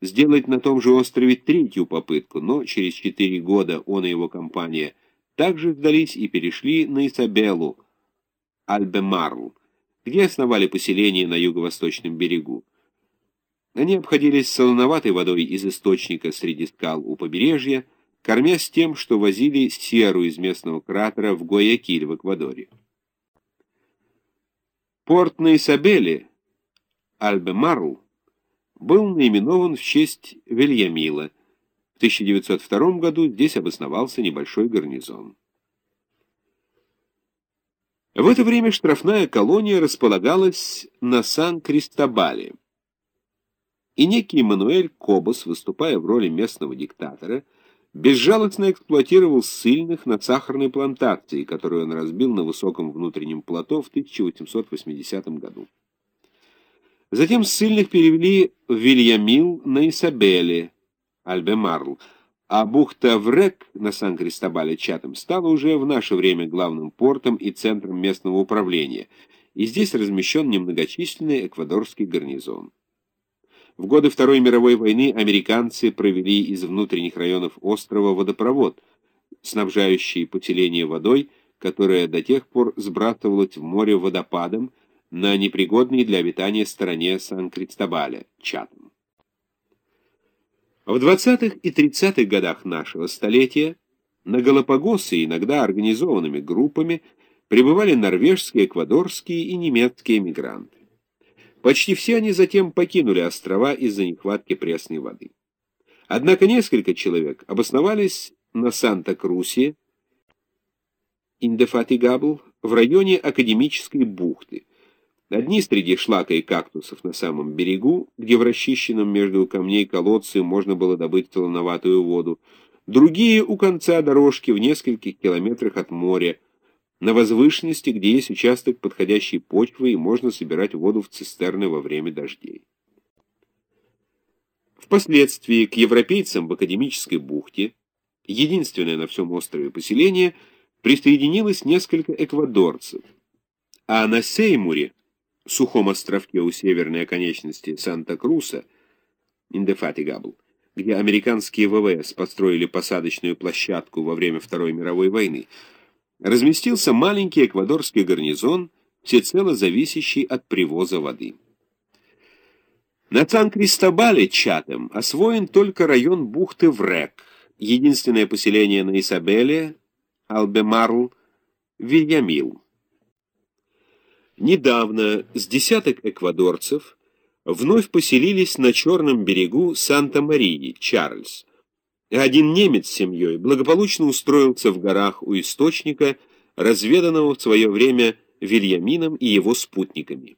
сделать на том же острове третью попытку, но через четыре года он и его компания также сдались и перешли на Исабеллу, Альбемарл, где основали поселение на юго-восточном берегу. Они обходились солоноватой водой из источника среди скал у побережья, кормясь тем, что возили серу из местного кратера в Гуаякиль в Эквадоре. Порт на Исабеле, Альбемарл, был наименован в честь Вильямила. В 1902 году здесь обосновался небольшой гарнизон. В это время штрафная колония располагалась на Сан-Кристобале. И некий Мануэль Кобос, выступая в роли местного диктатора, безжалостно эксплуатировал ссыльных на сахарной плантации, которую он разбил на высоком внутреннем плато в 1880 году. Затем ссыльных перевели в Вильямил на Исабеле, Альбемарл, а бухта Врек на Сан-Кристобале Чатам стала уже в наше время главным портом и центром местного управления, и здесь размещен немногочисленный эквадорский гарнизон. В годы Второй мировой войны американцы провели из внутренних районов острова водопровод, снабжающий поселение водой, которая до тех пор сбрасывалась в море водопадом на непригодной для обитания стороне Сан-Кристобаля, Чатам. В 20-х и 30-х годах нашего столетия на Галапагосы иногда организованными группами прибывали норвежские, эквадорские и немецкие мигранты. Почти все они затем покинули острова из-за нехватки пресной воды. Однако несколько человек обосновались на Санта-Крусе, Индефатигабл, в районе Академической бухты. Одни среди шлака и кактусов на самом берегу, где в расчищенном между камней колодце можно было добыть солоноватую воду, другие у конца дорожки в нескольких километрах от моря, на возвышенности, где есть участок подходящей почвы и можно собирать воду в цистерны во время дождей. Впоследствии к европейцам в Академической бухте, единственное на всем острове поселение, присоединилось несколько эквадорцев, а на Сеймуре, сухом островке у северной оконечности Санта-Круса, Индефатигабл, где американские ВВС построили посадочную площадку во время Второй мировой войны, разместился маленький эквадорский гарнизон, всецело зависящий от привоза воды. На Сан-Кристобале Чатем освоен только район бухты Врек, единственное поселение на Исабеле, Албемарл, Вильямил. Недавно с десяток эквадорцев вновь поселились на черном берегу Санта-Марии, Чарльз, один немец с семьей благополучно устроился в горах у источника, разведанного в свое время Вильямином и его спутниками.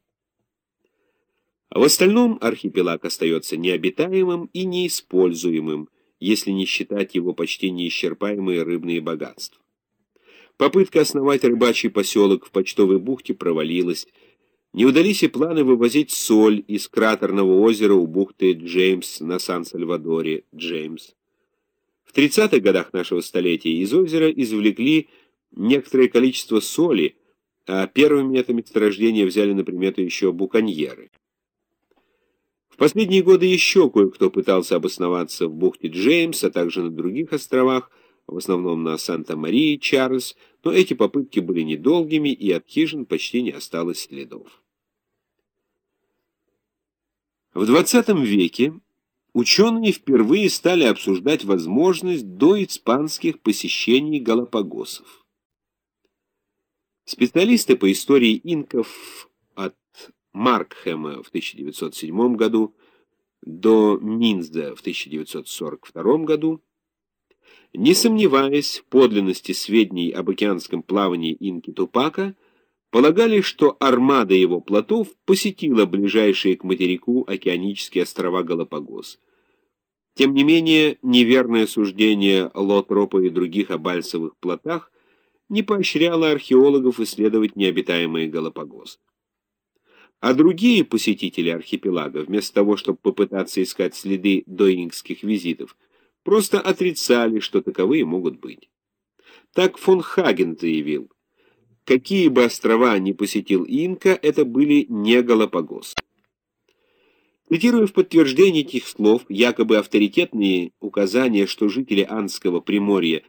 А в остальном архипелаг остается необитаемым и неиспользуемым, если не считать его почти неисчерпаемые рыбные богатства. Попытка основать рыбачий поселок в почтовой бухте провалилась. Не удались и планы вывозить соль из кратерного озера у бухты Джеймс на Сан-Сальвадоре, Джеймс. В 30-х годах нашего столетия из озера извлекли некоторое количество соли, а первыми это месторождение взяли на примету еще буконьеры. В последние годы еще кое-кто пытался обосноваться в бухте Джеймс, а также на других островах, в основном на Санта-Марии, Чарльз, но эти попытки были недолгими, и от хижин почти не осталось следов. В XX веке ученые впервые стали обсуждать возможность до испанских посещений Галапагосов. Специалисты по истории инков от Маркхема в 1907 году до Минзда в 1942 году, не сомневаясь в подлинности сведений об океанском плавании инки Тупака, полагали, что армада его плотов посетила ближайшие к материку океанические острова Галапагос. Тем не менее, неверное суждение Лотропа и других о бальсовых плотах не поощряло археологов исследовать необитаемые Галапагос. А другие посетители архипелага, вместо того, чтобы попытаться искать следы доингских визитов, просто отрицали, что таковые могут быть. Так фон Хаген заявил – Какие бы острова ни посетил Инка, это были не Галапагос. Цитируя в подтверждение этих слов якобы авторитетные указания, что жители Анского Приморья